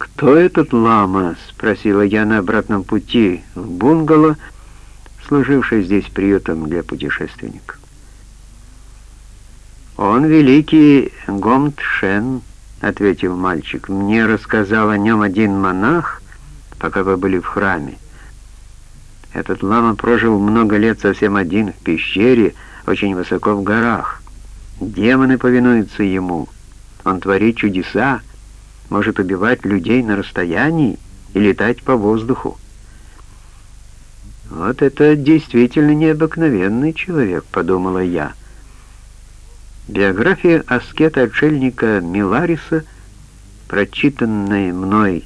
«Кто этот лама?» — спросила я на обратном пути в бунгало, служивший здесь приютом для путешественников. «Он великий Гомтшен», — ответил мальчик. «Мне рассказал о нем один монах, пока вы были в храме. Этот лама прожил много лет совсем один в пещере, очень высоко в горах. Демоны повинуются ему. Он творит чудеса, может убивать людей на расстоянии и летать по воздуху. «Вот это действительно необыкновенный человек», — подумала я. Биография аскета-отшельника Милариса, прочитанная мной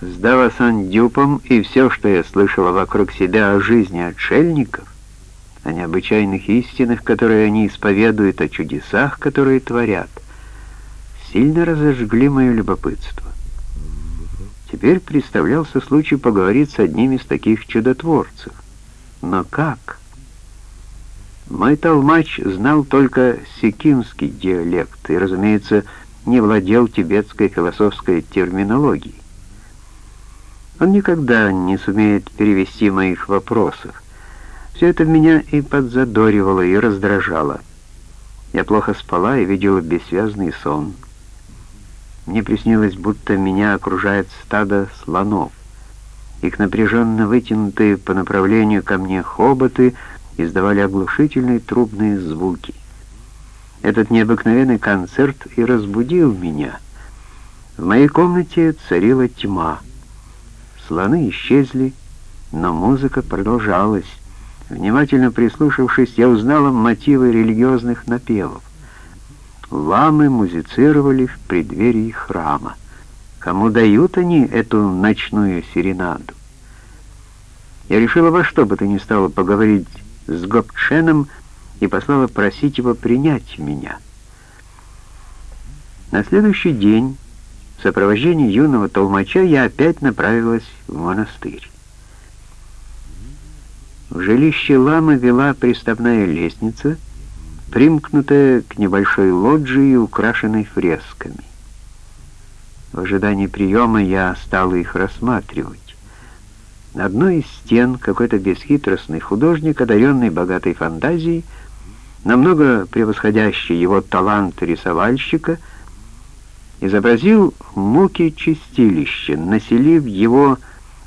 с Давасан Дюпом и все, что я слышала вокруг себя о жизни отшельников, о необычайных истинах, которые они исповедуют, о чудесах, которые творят, сильно разожгли мое любопытство. Теперь представлялся случай поговорить с одним из таких чудотворцев. Но как? Мой толмач знал только секимский диалект и, разумеется, не владел тибетской философской терминологией. Он никогда не сумеет перевести моих вопросов. Все это меня и подзадоривало, и раздражало. Я плохо спала и видела бессвязный сон. Мне приснилось, будто меня окружает стадо слонов. Их напряженно вытянутые по направлению ко мне хоботы издавали оглушительные трубные звуки. Этот необыкновенный концерт и разбудил меня. В моей комнате царила тьма. Слоны исчезли, но музыка продолжалась. Внимательно прислушавшись, я узнала мотивы религиозных напевов. Ламы музицировали в преддверии храма. Кому дают они эту ночную серенаду? Я решила во что бы то ни стало поговорить с Гопченом и послала просить его принять меня. На следующий день в сопровождении юного толмача я опять направилась в монастырь. В жилище ламы вела приставная лестница, примкнутая к небольшой лоджии, украшенной фресками. В ожидании приема я стала их рассматривать. На одной из стен какой-то бесхитростный художник, одаренный богатой фантазией, намного превосходящий его талант рисовальщика, изобразил муки чистилища, населив его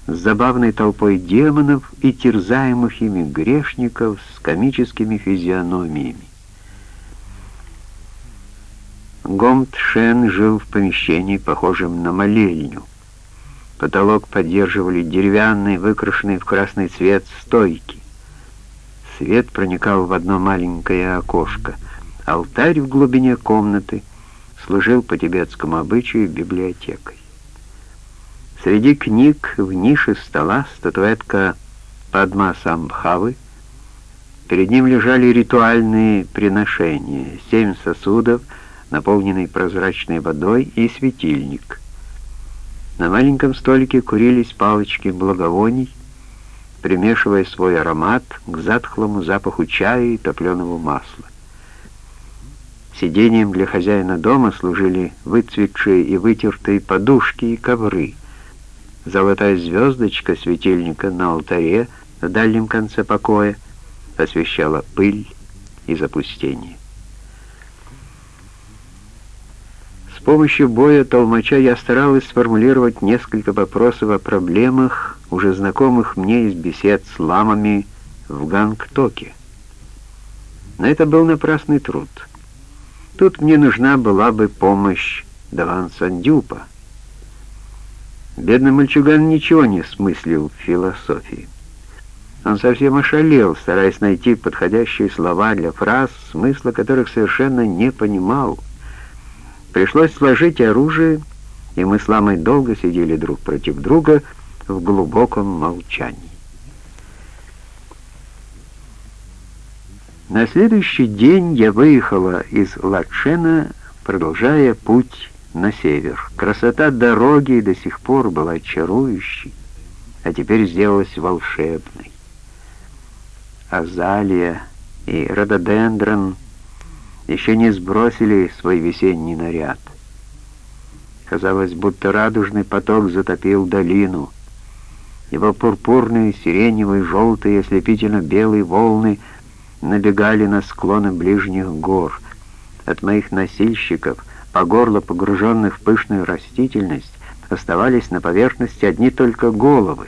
забавной толпой демонов и терзаемых ими грешников с комическими физиономиями. Гомт Шен жил в помещении, похожем на молельню. Потолок поддерживали деревянные, выкрашенные в красный цвет стойки. Свет проникал в одно маленькое окошко. Алтарь в глубине комнаты служил по тибетскому обычаю библиотекой. Среди книг в нише стола статуэтка Падма Самбхавы. Перед ним лежали ритуальные приношения, семь сосудов, наполненный прозрачной водой, и светильник. На маленьком столике курились палочки благовоний, примешивая свой аромат к затхлому запаху чая и топленого масла. Сидением для хозяина дома служили выцветшие и вытертые подушки и ковры — Золотая звездочка светильника на алтаре в дальнем конце покоя освещала пыль и запустение. С помощью боя толмача я старалась сформулировать несколько вопросов о проблемах, уже знакомых мне из бесед с ламами в Гангтоке. Но это был напрасный труд. Тут мне нужна была бы помощь Даван Сандюпа. Бедный мальчуган ничего не смыслил в философии. Он совсем ошалел, стараясь найти подходящие слова для фраз, смысла которых совершенно не понимал. Пришлось сложить оружие, и мы с Ламой долго сидели друг против друга в глубоком молчании. На следующий день я выехала из Латшена, продолжая путь на север. Красота дороги до сих пор была чарующей, а теперь сделалась волшебной. Азалия и рододендрон еще не сбросили свой весенний наряд. Казалось, будто радужный поток затопил долину. Его пурпурные, сиреневые, желтые, ослепительно-белые волны набегали на склоны ближних гор. От моих носильщиков, по горло погруженных в пышную растительность, оставались на поверхности одни только головы.